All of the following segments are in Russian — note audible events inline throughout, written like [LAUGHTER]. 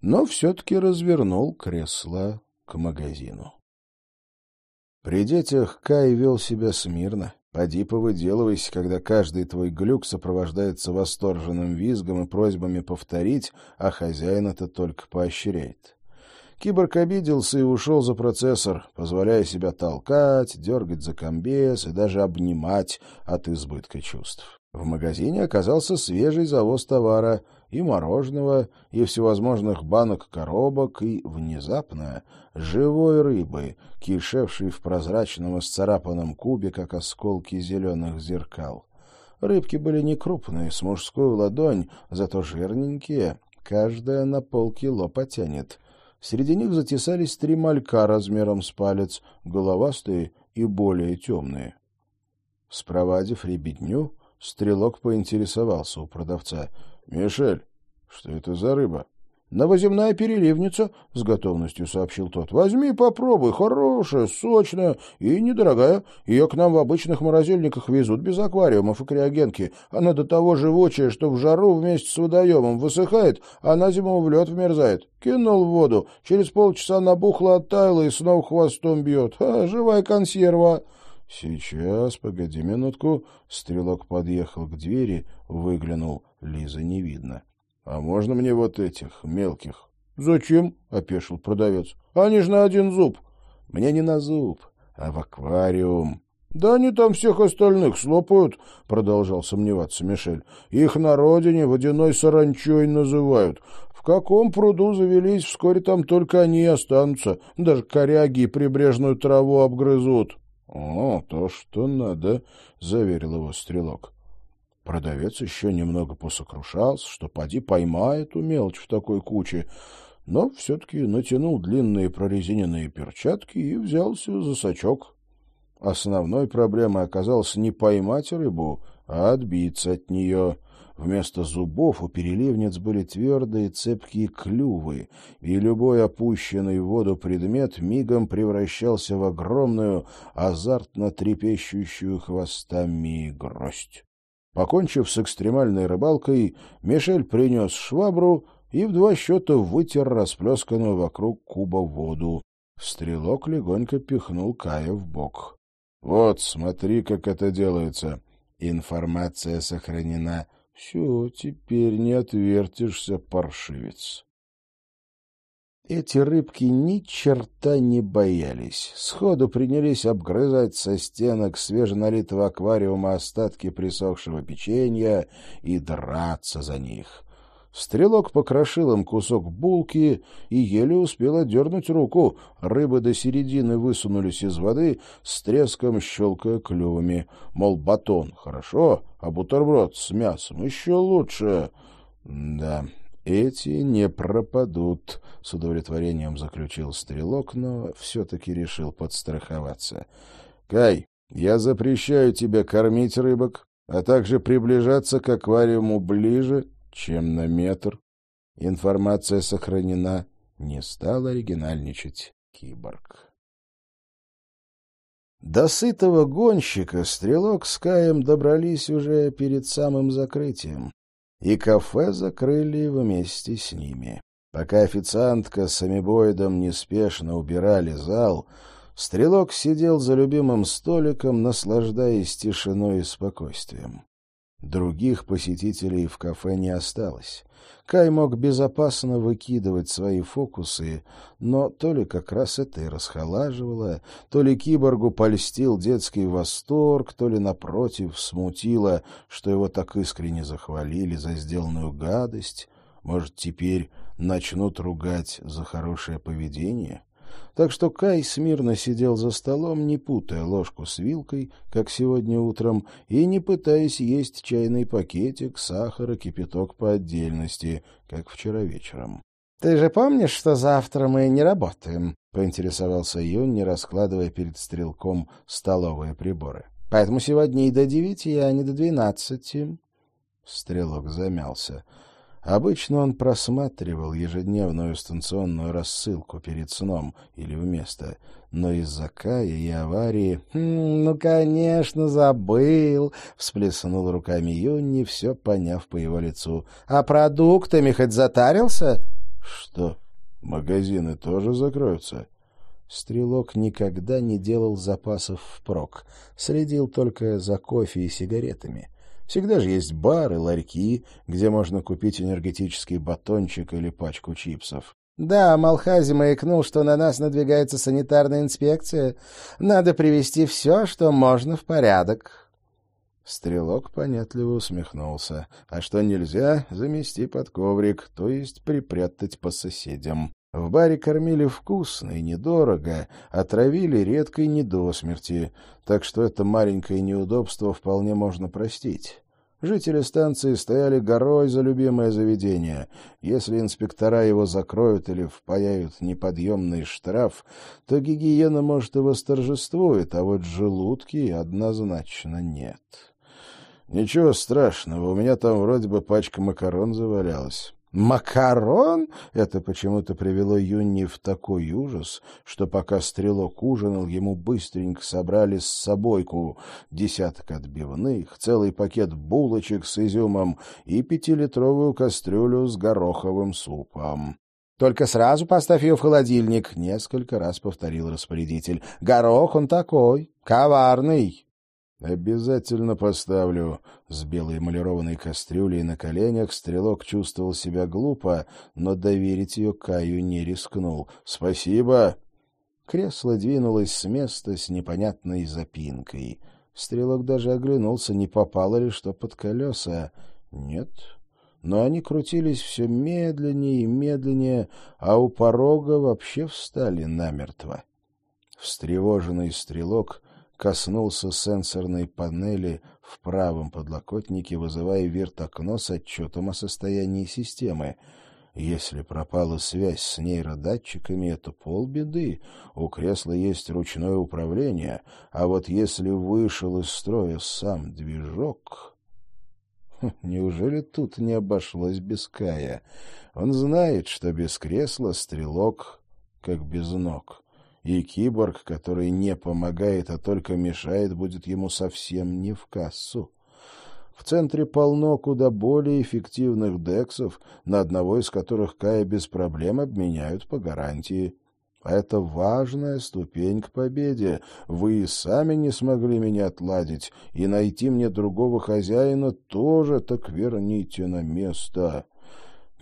но все-таки развернул кресло к магазину. При детях Кай вел себя смирно. Поди повыделывайся, когда каждый твой глюк сопровождается восторженным визгом и просьбами повторить, а хозяин это только поощряет. Киборг обиделся и ушел за процессор, позволяя себя толкать, дергать за комбез и даже обнимать от избытка чувств. В магазине оказался свежий завоз товара и мороженого, и всевозможных банок коробок, и, внезапно, живой рыбы, кишевшей в прозрачном и кубе, как осколки зеленых зеркал. Рыбки были не крупные, с мужскую ладонь, зато жирненькие, каждая на полкило потянет. Среди них затесались три малька размером с палец, головастые и более темные. Спровадив ребятню, Стрелок поинтересовался у продавца. — Мишель, что это за рыба? — Новоземная переливница, — с готовностью сообщил тот. — Возьми, попробуй, хорошая, сочная и недорогая. Ее к нам в обычных морозильниках везут без аквариумов и криогенки. Она до того живучая, что в жару вместе с водоемом высыхает, а на зиму в лед вмерзает. Кинул в воду, через полчаса набухла, оттаяла и снова хвостом бьет. Живая консерва. «Сейчас, погоди минутку». Стрелок подъехал к двери, выглянул. Лиза не видно. «А можно мне вот этих, мелких?» «Зачем?» — опешил продавец. «Они же на один зуб». «Мне не на зуб, а в аквариум». «Да они там всех остальных слопают», — продолжал сомневаться Мишель. «Их на родине водяной саранчой называют. В каком пруду завелись, вскоре там только они и останутся. Даже коряги и прибрежную траву обгрызут». — О, то, что надо, — заверил его стрелок. Продавец еще немного посокрушался, что поди поймает эту мелочь в такой куче, но все-таки натянул длинные прорезиненные перчатки и взялся за сачок. Основной проблемой оказалось не поймать рыбу, а отбиться от нее — Вместо зубов у переливниц были твердые цепкие клювы, и любой опущенный в воду предмет мигом превращался в огромную, азартно трепещущую хвостами гроздь. Покончив с экстремальной рыбалкой, Мишель принес швабру и в два счета вытер расплесканную вокруг куба воду. Стрелок легонько пихнул Кая в бок. — Вот, смотри, как это делается. Информация сохранена все, теперь не отвертишься, паршивец. Эти рыбки ни черта не боялись. Сходу принялись обгрызать со стенок свеженалитого аквариума остатки присохшего печенья и драться за них. Стрелок покрошил им кусок булки и еле успел отдернуть руку. Рыбы до середины высунулись из воды, с треском щелкая клювами. Мол, батон хорошо, а бутерброд с мясом еще лучше. Да, эти не пропадут, — с удовлетворением заключил стрелок, но все-таки решил подстраховаться. — Кай, я запрещаю тебе кормить рыбок, а также приближаться к аквариуму ближе чем на метр. Информация сохранена. Не стал оригинальничать киборг. До сытого гонщика стрелок с Каем добрались уже перед самым закрытием, и кафе закрыли вместе с ними. Пока официантка с амибоидом неспешно убирали зал, стрелок сидел за любимым столиком, наслаждаясь тишиной и спокойствием. Других посетителей в кафе не осталось. Кай мог безопасно выкидывать свои фокусы, но то ли как раз это и расхолаживало, то ли киборгу польстил детский восторг, то ли, напротив, смутило, что его так искренне захвалили за сделанную гадость. Может, теперь начнут ругать за хорошее поведение? Так что Кай смирно сидел за столом, не путая ложку с вилкой, как сегодня утром, и не пытаясь есть чайный пакетик, сахара, кипяток по отдельности, как вчера вечером. — Ты же помнишь, что завтра мы не работаем? — поинтересовался Юнни, раскладывая перед стрелком столовые приборы. — Поэтому сегодня и до девяти, а не до двенадцати. Стрелок замялся. Обычно он просматривал ежедневную станционную рассылку перед сном или вместо, но из-за Кая и аварии... «Хм, «Ну, конечно, забыл!» — всплеснул руками Юнни, все поняв по его лицу. «А продуктами хоть затарился?» Что, магазины тоже закроются? Стрелок никогда не делал запасов впрок, следил только за кофе и сигаретами. Всегда же есть бары, ларьки, где можно купить энергетический батончик или пачку чипсов. Да, Малхази маякнул, что на нас надвигается санитарная инспекция. Надо привести все, что можно, в порядок. Стрелок понятливо усмехнулся. А что нельзя, замести под коврик, то есть припрятать по соседям. В баре кормили вкусно и недорого, отравили редко и не до смерти, так что это маленькое неудобство вполне можно простить. Жители станции стояли горой за любимое заведение. Если инспектора его закроют или впаяют неподъемный штраф, то гигиена, может, и восторжествует, а вот желудки однозначно нет. Ничего страшного, у меня там вроде бы пачка макарон завалялась. «Макарон?» — это почему-то привело Юнни в такой ужас, что пока стрелок ужинал, ему быстренько собрали с собойку десяток отбивных, целый пакет булочек с изюмом и пятилитровую кастрюлю с гороховым супом. «Только сразу поставь ее в холодильник», — несколько раз повторил распорядитель. «Горох он такой, коварный». «Обязательно поставлю». С белой эмалированной кастрюлей на коленях стрелок чувствовал себя глупо, но доверить ее Каю не рискнул. «Спасибо!» Кресло двинулось с места с непонятной запинкой. Стрелок даже оглянулся, не попало ли что под колеса. Нет, но они крутились все медленнее и медленнее, а у порога вообще встали намертво. Встревоженный стрелок коснулся сенсорной панели в правом подлокотнике, вызывая вирт-окно с отчетом о состоянии системы. Если пропала связь с нейродатчиками, это полбеды. У кресла есть ручное управление, а вот если вышел из строя сам движок... [LAUGHS] Хм, неужели тут не обошлось без Кая? Он знает, что без кресла стрелок как без ног и киборг, который не помогает, а только мешает, будет ему совсем не в кассу. В центре полно куда более эффективных дексов, на одного из которых Кая без проблем обменяют по гарантии. Это важная ступень к победе. Вы и сами не смогли меня отладить, и найти мне другого хозяина тоже так верните на место.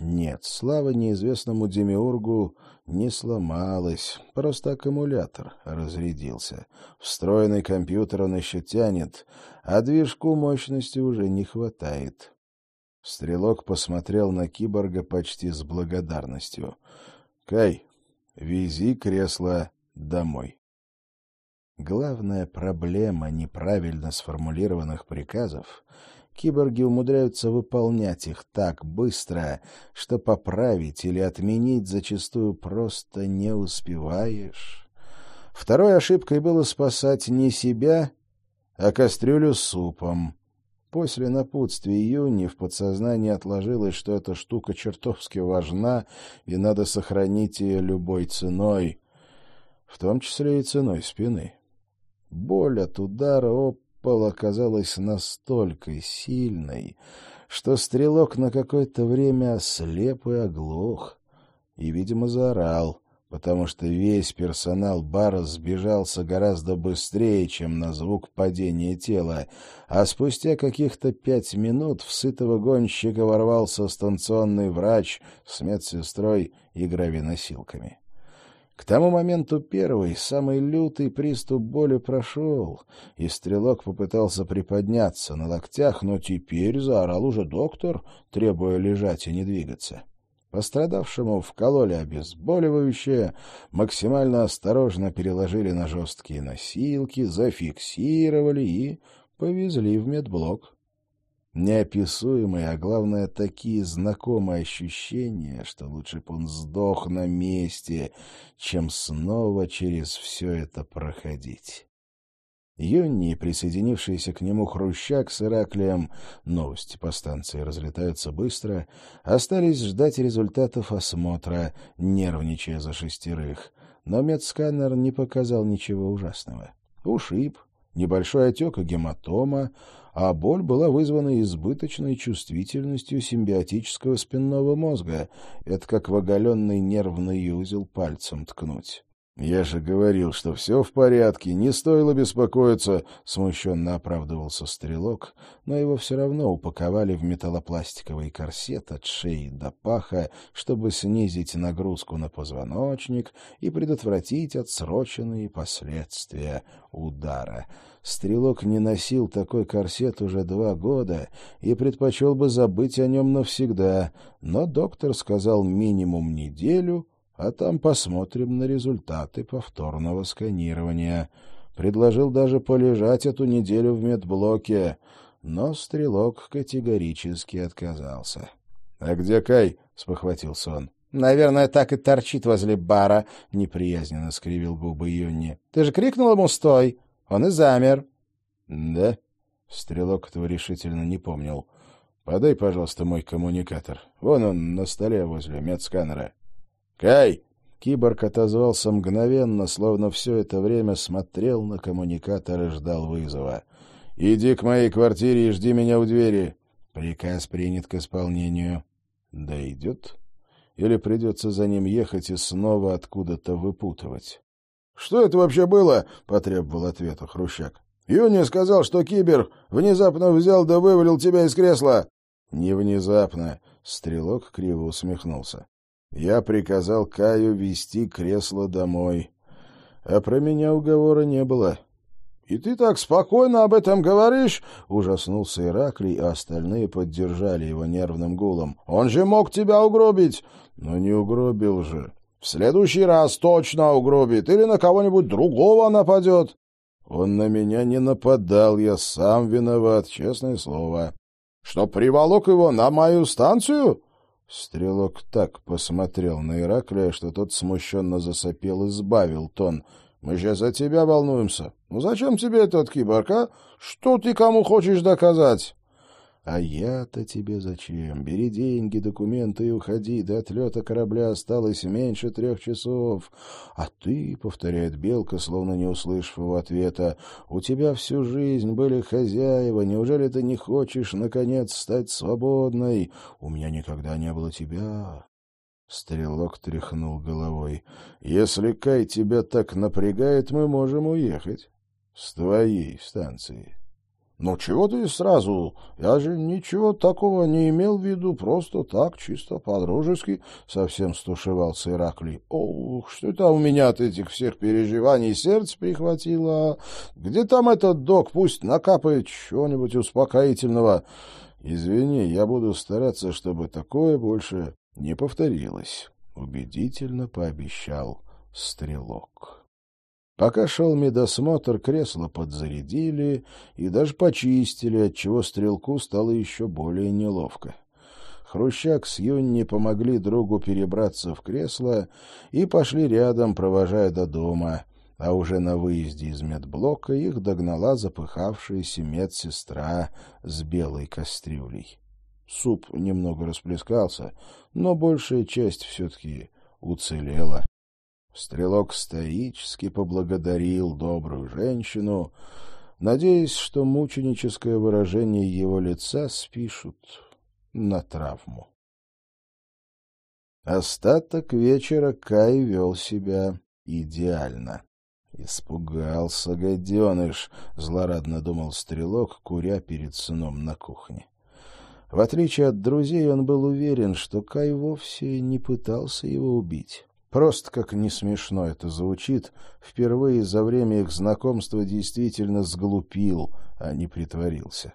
Нет, слава неизвестному демиургу не сломалась, просто аккумулятор разрядился. Встроенный компьютер он еще тянет, а движку мощности уже не хватает. Стрелок посмотрел на киборга почти с благодарностью. — Кай, вези кресло домой. Главная проблема неправильно сформулированных приказов Киборги умудряются выполнять их так быстро, что поправить или отменить зачастую просто не успеваешь. Второй ошибкой было спасать не себя, а кастрюлю с супом. После напутствия Юни в подсознании отложилось, что эта штука чертовски важна, и надо сохранить ее любой ценой, в том числе и ценой спины. Боль от удара об пол оказалась настолько сильной, что стрелок на какое-то время ослеп и оглох, и, видимо, заорал, потому что весь персонал бара сбежался гораздо быстрее, чем на звук падения тела, а спустя каких-то пять минут в сытого гонщика ворвался станционный врач с медсестрой и гравиносилками. К тому моменту первый, самый лютый приступ боли прошел, и стрелок попытался приподняться на локтях, но теперь заорал уже доктор, требуя лежать и не двигаться. Пострадавшему вкололи обезболивающее, максимально осторожно переложили на жесткие носилки, зафиксировали и повезли в медблок. Неописуемые, а главное, такие знакомые ощущения, что лучше бы он сдох на месте, чем снова через все это проходить. Юнни, присоединившийся к нему Хрущак с Ираклием, новости по станции разлетаются быстро, остались ждать результатов осмотра, нервничая за шестерых. Но медсканер не показал ничего ужасного. Ушиб, небольшой отек и гематома, а боль была вызвана избыточной чувствительностью симбиотического спинного мозга. Это как в оголенный нервный узел пальцем ткнуть. «Я же говорил, что все в порядке, не стоило беспокоиться», — смущенно оправдывался стрелок, но его все равно упаковали в металлопластиковый корсет от шеи до паха, чтобы снизить нагрузку на позвоночник и предотвратить отсроченные последствия удара. Стрелок не носил такой корсет уже два года и предпочел бы забыть о нем навсегда, но доктор сказал минимум неделю — а там посмотрим на результаты повторного сканирования. Предложил даже полежать эту неделю в медблоке, но стрелок категорически отказался. — А где Кай? — спохватился он. — Наверное, так и торчит возле бара, — неприязненно скривил губы Юнни. — Ты же крикнул ему «стой!» Он и замер. — Да? Стрелок этого решительно не помнил. — Подай, пожалуйста, мой коммуникатор. Вон он на столе возле медсканера. «Кай!» Киборг отозвался мгновенно, словно все это время смотрел на коммуникатор и ждал вызова. «Иди к моей квартире и жди меня у двери». Приказ принят к исполнению. «Дойдет? Или придется за ним ехать и снова откуда-то выпутывать?» «Что это вообще было?» — потребовал ответа Хрущак. «Юни сказал, что Кибер внезапно взял да вывалил тебя из кресла». «Не внезапно», — Стрелок криво усмехнулся. Я приказал Каю вести кресло домой. А про меня уговора не было. — И ты так спокойно об этом говоришь? — ужаснулся Ираклий, а остальные поддержали его нервным гулом. — Он же мог тебя угробить. — Но не угробил же. — В следующий раз точно угробит или на кого-нибудь другого нападет. — Он на меня не нападал, я сам виноват, честное слово. — Что приволок его на мою станцию? Стрелок так посмотрел на Ираклия, что тот смущенно засопел и сбавил тон. «Мы сейчас за тебя волнуемся. Ну зачем тебе этот киборг, а? Что ты кому хочешь доказать?» «А я-то тебе зачем? Бери деньги, документы и уходи. До отлета корабля осталось меньше трех часов. А ты, — повторяет Белка, словно не услышав его ответа, — у тебя всю жизнь были хозяева. Неужели ты не хочешь, наконец, стать свободной? У меня никогда не было тебя». Стрелок тряхнул головой. «Если Кай тебя так напрягает, мы можем уехать. С твоей станции». «Ну чего ты сразу? Я же ничего такого не имел в виду, просто так, чисто по-дружески», — совсем стушевался Ираклий. «Ох, что это у меня от этих всех переживаний сердце прихватило. Где там этот док? Пусть накапает чего-нибудь успокоительного. Извини, я буду стараться, чтобы такое больше не повторилось», — убедительно пообещал Стрелок. Пока шел медосмотр, кресло подзарядили и даже почистили, отчего стрелку стало еще более неловко. Хрущак с Юнни помогли другу перебраться в кресло и пошли рядом, провожая до дома, а уже на выезде из медблока их догнала запыхавшаяся медсестра с белой кастрюлей. Суп немного расплескался, но большая часть все-таки уцелела. Стрелок стоически поблагодарил добрую женщину, надеясь, что мученическое выражение его лица спишут на травму. Остаток вечера Кай вел себя идеально. «Испугался, гаденыш!» — злорадно думал стрелок, куря перед сыном на кухне. В отличие от друзей, он был уверен, что Кай вовсе не пытался его убить. Просто, как не смешно это звучит, впервые за время их знакомства действительно сглупил, а не притворился.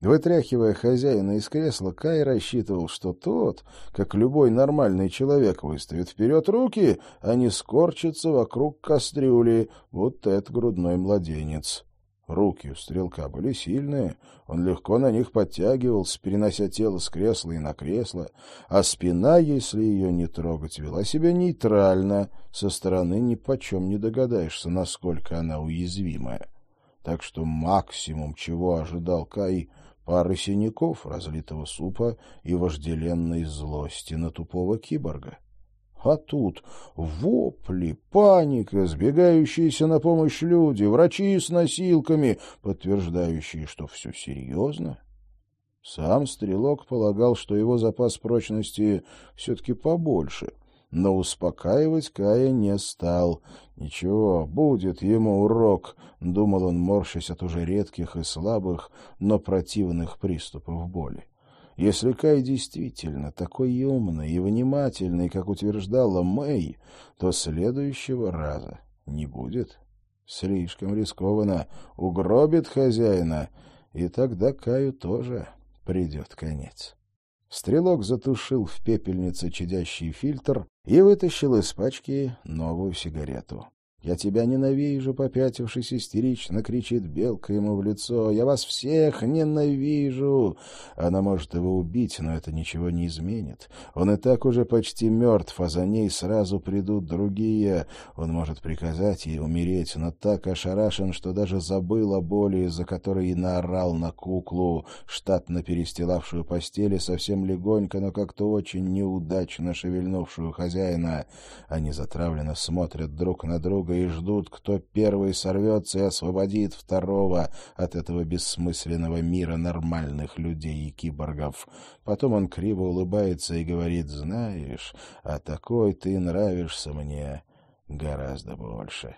Вытряхивая хозяина из кресла, Кай рассчитывал, что тот, как любой нормальный человек, выставит вперед руки, а не скорчится вокруг кастрюли, вот этот грудной младенец. Руки у стрелка были сильные, он легко на них подтягивался, перенося тело с кресла и на кресло, а спина, если ее не трогать, вела себя нейтрально, со стороны ни почем не догадаешься, насколько она уязвимая. Так что максимум, чего ожидал Кай, пары синяков, разлитого супа и вожделенной злости на тупого киборга. А тут вопли, паника, сбегающиеся на помощь люди, врачи с носилками, подтверждающие, что все серьезно. Сам стрелок полагал, что его запас прочности все-таки побольше, но успокаивать Кая не стал. «Ничего, будет ему урок», — думал он, морщась от уже редких и слабых, но противных приступов боли. Если Кай действительно такой умный и внимательный, как утверждала Мэй, то следующего раза не будет. Слишком рискованно, угробит хозяина, и тогда Каю тоже придет конец. Стрелок затушил в пепельнице чадящий фильтр и вытащил из пачки новую сигарету. «Я тебя ненавижу», — попятившись истерично, кричит Белка ему в лицо. «Я вас всех ненавижу!» Она может его убить, но это ничего не изменит. Он и так уже почти мертв, а за ней сразу придут другие. Он может приказать ей умереть, но так ошарашен, что даже забыл о боли, из-за которой и наорал на куклу, штатно перестилавшую постели совсем легонько, но как-то очень неудачно шевельнувшую хозяина. Они затравленно смотрят друг на друга, друга и ждут, кто первый сорвется и освободит второго от этого бессмысленного мира нормальных людей и киборгов. Потом он криво улыбается и говорит, «Знаешь, а такой ты нравишься мне гораздо больше».